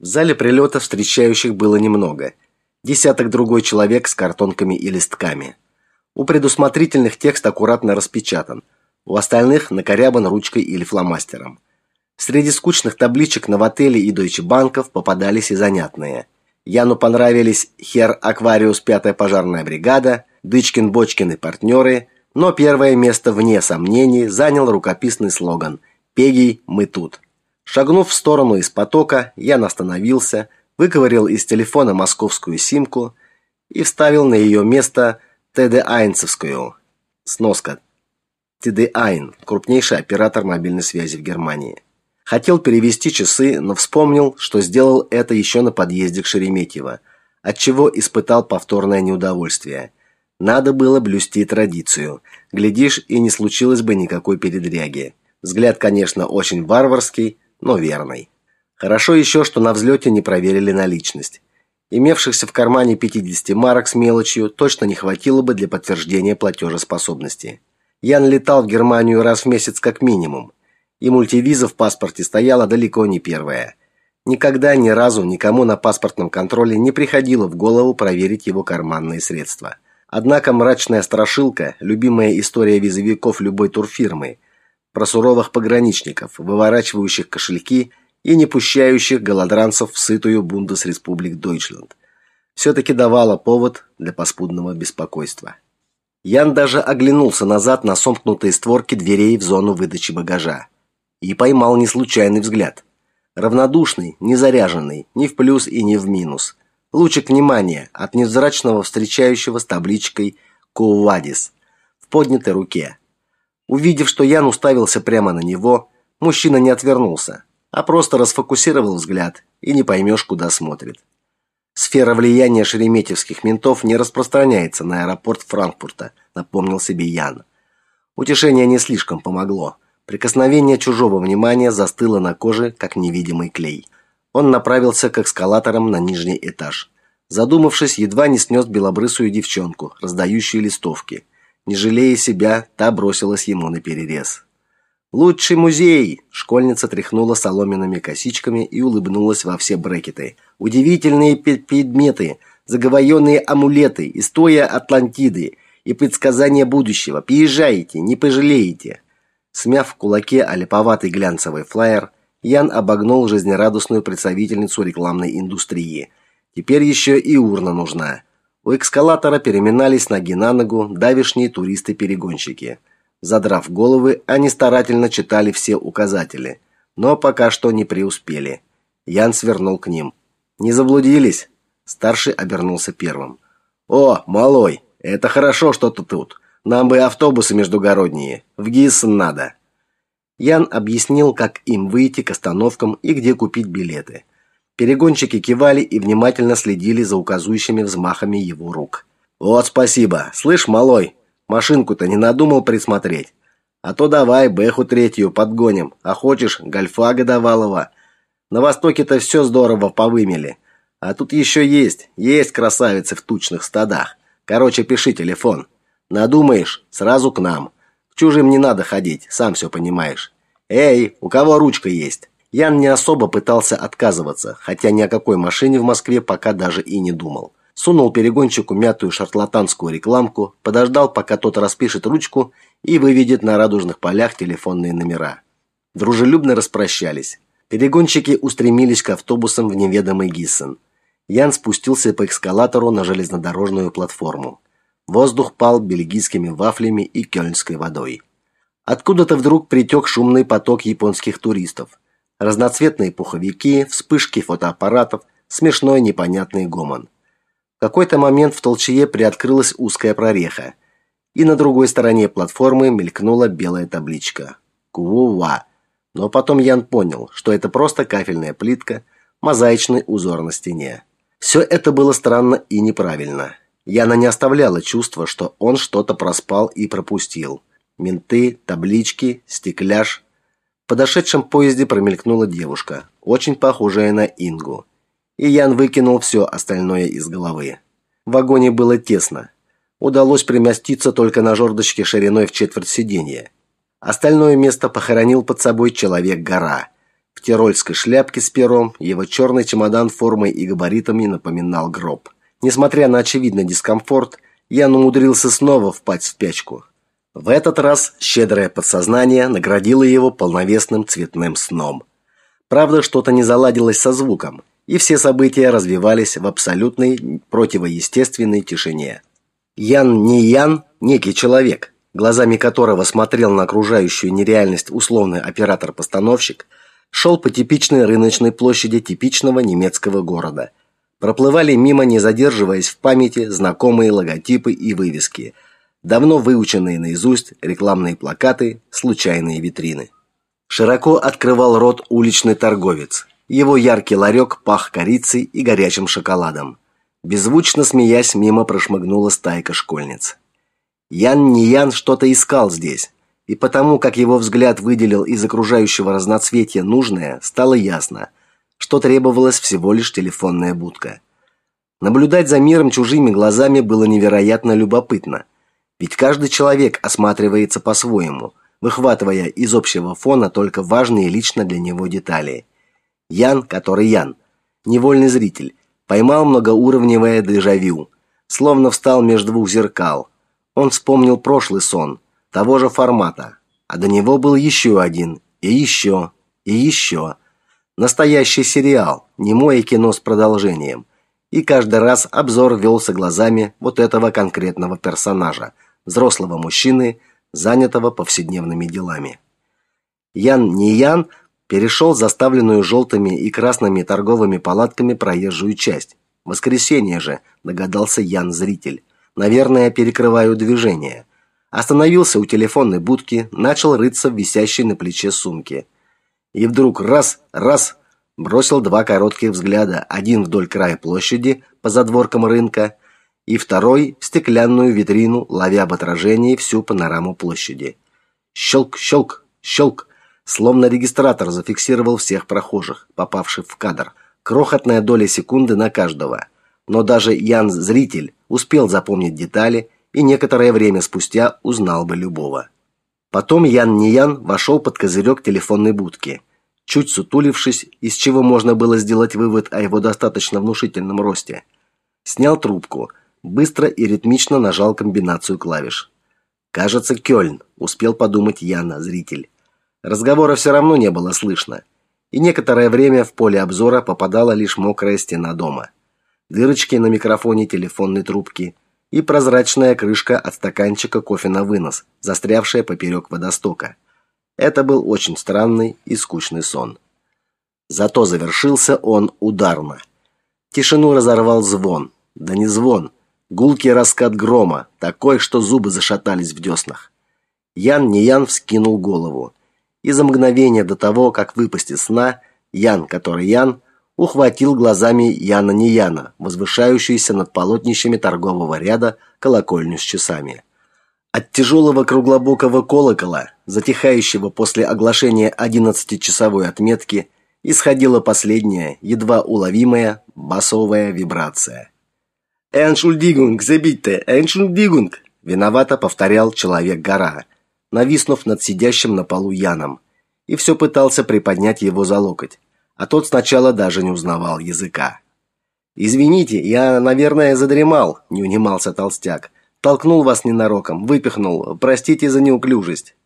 В зале прилета встречающих было немного. Десяток другой человек с картонками и листками. У предусмотрительных текст аккуратно распечатан, у остальных накорябан ручкой или фломастером. Среди скучных табличек на отеле и Deutsche банков попадались и занятные. Яну понравились Хер Аквариус пятая пожарная бригада, Дычкин Бочкин и партнеры, но первое место вне сомнений занял рукописный слоган Пегий мы тут. Шагнув в сторону из потока, Ян остановился, выковырял из телефона московскую симку и вставил на ее место ТД Айнцевскую. Сноска. ТД Айн крупнейший оператор мобильной связи в Германии. Хотел перевести часы, но вспомнил, что сделал это еще на подъезде к Шереметьево, отчего испытал повторное неудовольствие. Надо было блюсти традицию. Глядишь, и не случилось бы никакой передряги. Взгляд, конечно, очень варварский, но верной. Хорошо еще, что на взлете не проверили наличность. Имевшихся в кармане 50 марок с мелочью точно не хватило бы для подтверждения платежеспособности. Ян летал в Германию раз в месяц как минимум, и мультивиза в паспорте стояла далеко не первая. Никогда ни разу никому на паспортном контроле не приходило в голову проверить его карманные средства. Однако мрачная страшилка, любимая история визовиков любой турфирмы – про суровых пограничников, выворачивающих кошельки и не пущающих голодранцев в сытую Бундесреспублик Дойчланд. Все-таки давала повод для поспудного беспокойства. Ян даже оглянулся назад на сомкнутые створки дверей в зону выдачи багажа и поймал неслучайный взгляд. Равнодушный, не заряженный, ни в плюс и ни в минус. Лучик внимания от невзрачного встречающего с табличкой «Коувадис» в поднятой руке – Увидев, что Ян уставился прямо на него, мужчина не отвернулся, а просто расфокусировал взгляд, и не поймешь, куда смотрит. Сфера влияния шереметьевских ментов не распространяется на аэропорт Франкфурта, напомнил себе Ян. Утешение не слишком помогло. Прикосновение чужого внимания застыло на коже, как невидимый клей. Он направился к эскалаторам на нижний этаж. Задумавшись, едва не снес белобрысую девчонку, раздающую листовки. Не жалея себя, та бросилась ему на перерез. Лучший музей, школьница тряхнула соломенными косичками и улыбнулась во все брекеты. Удивительные предметы, заговоренные амулеты, история Атлантиды и предсказания будущего. Приезжайте, не пожалеете. Смяв в кулаке олиповатый глянцевый флаер, Ян обогнул жизнерадостную представительницу рекламной индустрии. Теперь еще и урна нужна. У эскалатора переминались ноги на ногу давишние туристы-перегонщики. Задрав головы, они старательно читали все указатели, но пока что не преуспели. Ян свернул к ним. «Не заблудились?» Старший обернулся первым. «О, малой, это хорошо, что ты тут. Нам бы автобусы междугородние. В Гиссен надо». Ян объяснил, как им выйти к остановкам и где купить билеты. Перегонщики кивали и внимательно следили за указующими взмахами его рук. Вот спасибо. Слышь, малой, машинку-то не надумал присмотреть. А то давай Бэху третью подгоним, а хочешь Гольфа годовалого. На востоке-то все здорово повымели. А тут еще есть, есть красавицы в тучных стадах. Короче, пиши телефон. Надумаешь, сразу к нам. К чужим не надо ходить, сам все понимаешь. Эй, у кого ручка есть? Ян не особо пытался отказываться, хотя ни о какой машине в Москве пока даже и не думал. Сунул перегонщику мятую шарлатанскую рекламку, подождал, пока тот распишет ручку и выведет на радужных полях телефонные номера. Дружелюбно распрощались. Перегонщики устремились к автобусам в неведомый Гиссен. Ян спустился по эскалатору на железнодорожную платформу. Воздух пал бельгийскими вафлями и кёльнской водой. Откуда-то вдруг притек шумный поток японских туристов разноцветные пуховики, вспышки фотоаппаратов, смешной непонятный гомон. В какой-то момент в толчее приоткрылась узкая прореха, и на другой стороне платформы мелькнула белая табличка «Кува». Но потом Ян понял, что это просто кафельная плитка, мозаичный узор на стене. Все это было странно и неправильно. Яна не оставляла чувства, что он что-то проспал и пропустил. Менты, таблички, стекляж, подошедшем поезде промелькнула девушка, очень похожая на Ингу. И Ян выкинул все остальное из головы. В вагоне было тесно. Удалось примоститься только на жердочке шириной в четверть сиденья. Остальное место похоронил под собой человек-гора. В тирольской шляпке с пером его черный чемодан формой и габаритами напоминал гроб. Несмотря на очевидный дискомфорт, Ян умудрился снова впасть в спячку. В этот раз щедрое подсознание наградило его полновесным цветным сном. Правда, что-то не заладилось со звуком, и все события развивались в абсолютной противоестественной тишине. Ян не Ян, некий человек, глазами которого смотрел на окружающую нереальность условный оператор-постановщик, шел по типичной рыночной площади типичного немецкого города. Проплывали мимо, не задерживаясь в памяти, знакомые логотипы и вывески, давно выученные наизусть рекламные плакаты, случайные витрины. Широко открывал рот уличный торговец. Его яркий ларек пах корицей и горячим шоколадом. Беззвучно смеясь, мимо прошмыгнула стайка школьниц. Ян Ниян что-то искал здесь, и потому, как его взгляд выделил из окружающего разноцветия нужное, стало ясно, что требовалась всего лишь телефонная будка. Наблюдать за миром чужими глазами было невероятно любопытно, ведь каждый человек осматривается по-своему, выхватывая из общего фона только важные лично для него детали. Ян, который Ян, невольный зритель, поймал многоуровневое дежавю, словно встал между двух зеркал. Он вспомнил прошлый сон, того же формата, а до него был еще один, и еще, и еще. Настоящий сериал, немое кино с продолжением. И каждый раз обзор велся глазами вот этого конкретного персонажа, взрослого мужчины, занятого повседневными делами. Ян не Ян перешел заставленную желтыми и красными торговыми палатками проезжую часть. Воскресенье же, догадался Ян зритель. Наверное, перекрываю движение. Остановился у телефонной будки, начал рыться в висящей на плече сумке. И вдруг раз, раз бросил два коротких взгляда, один вдоль края площади по задворкам рынка, и второй в стеклянную витрину, ловя в отражении всю панораму площади. Щелк, щелк, щелк. Словно регистратор зафиксировал всех прохожих, попавших в кадр. Крохотная доля секунды на каждого. Но даже Ян-зритель успел запомнить детали и некоторое время спустя узнал бы любого. Потом Ян Ниян вошел под козырек телефонной будки. Чуть сутулившись, из чего можно было сделать вывод о его достаточно внушительном росте. Снял трубку, быстро и ритмично нажал комбинацию клавиш. Кажется, Кёльн, успел подумать Яна, зритель. Разговора все равно не было слышно, и некоторое время в поле обзора попадала лишь мокрая стена дома. Дырочки на микрофоне телефонной трубки и прозрачная крышка от стаканчика кофе на вынос, застрявшая поперек водостока. Это был очень странный и скучный сон. Зато завершился он ударно. Тишину разорвал звон. Да не звон, гулкий раскат грома, такой, что зубы зашатались в деснах. Ян Ниян вскинул голову и за мгновение до того, как выпасть из сна, Ян, который Ян, ухватил глазами Яна не Яна, возвышающуюся над полотнищами торгового ряда колокольню с часами. От тяжелого круглобокого колокола, затихающего после оглашения одиннадцатичасовой отметки, исходила последняя, едва уловимая басовая вибрация. «Эншульдигунг, забитте, эншульдигунг!» виновато повторял человек-гора – нависнув над сидящим на полу Яном, и все пытался приподнять его за локоть, а тот сначала даже не узнавал языка. Извините, я, наверное, задремал, не унимался толстяк. Толкнул вас ненароком, выпихнул. Простите за неуклюжесть.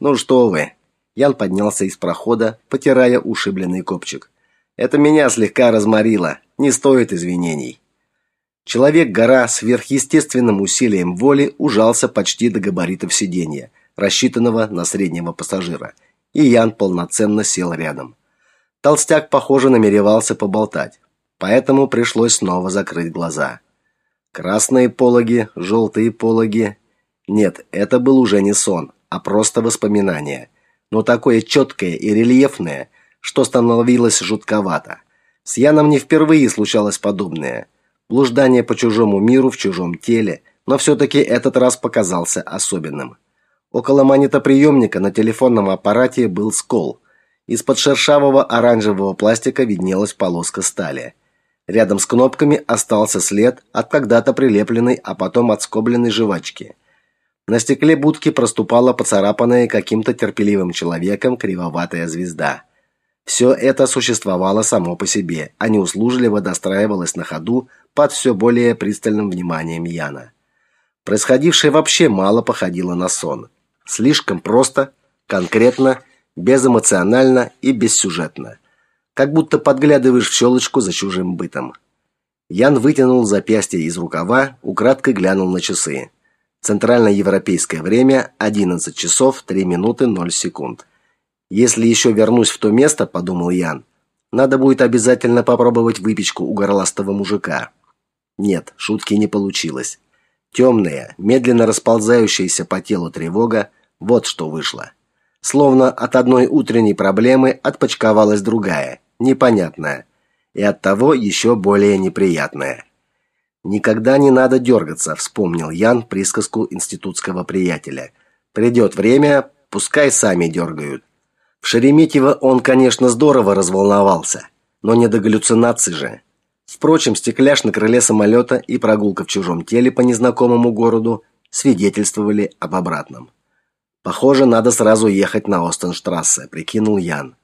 Ну что вы? Ян поднялся из прохода, потирая ушибленный копчик. Это меня слегка разморило. Не стоит извинений. Человек-гора сверхъестественным усилием воли ужался почти до габаритов сиденья рассчитанного на среднего пассажира, и Ян полноценно сел рядом. Толстяк, похоже, намеревался поболтать, поэтому пришлось снова закрыть глаза. Красные пологи, желтые пологи. Нет, это был уже не сон, а просто воспоминание, но такое четкое и рельефное, что становилось жутковато. С Яном не впервые случалось подобное. Блуждание по чужому миру в чужом теле, но все таки этот раз показался особенным. Около монетоприемника на телефонном аппарате был скол. Из-под шершавого оранжевого пластика виднелась полоска стали. Рядом с кнопками остался след от когда-то прилепленной, а потом отскобленной жвачки. На стекле будки проступала поцарапанная каким-то терпеливым человеком кривоватая звезда. Все это существовало само по себе, а не услужливо достраивалось на ходу под все более пристальным вниманием Яна. Происходившее вообще мало походило на сон. Слишком просто, конкретно, безэмоционально и бессюжетно. Как будто подглядываешь в щелочку за чужим бытом. Ян вытянул запястье из рукава, украдкой глянул на часы. Центральноевропейское время 11 часов 3 минуты 0 секунд. Если еще вернусь в то место, подумал Ян, надо будет обязательно попробовать выпечку у горластого мужика. Нет, шутки не получилось. Темная, медленно расползающаяся по телу тревога вот что вышло. Словно от одной утренней проблемы отпочковалась другая, непонятная, и оттого еще более неприятная. Никогда не надо дергаться, вспомнил Ян присказку институтского приятеля. Придет время, пускай сами дергают. В Шереметьево он, конечно, здорово разволновался, но не до галлюцинаций же. Впрочем, стекляш на крыле самолета и прогулка в чужом теле по незнакомому городу свидетельствовали об обратном. Похоже, надо сразу ехать на Остенштрассе, прикинул Ян.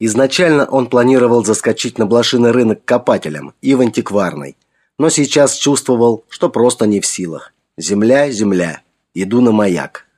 Изначально он планировал заскочить на блошиный рынок копателем и в антикварный, но сейчас чувствовал, что просто не в силах. Земля, земля. Иду на маяк.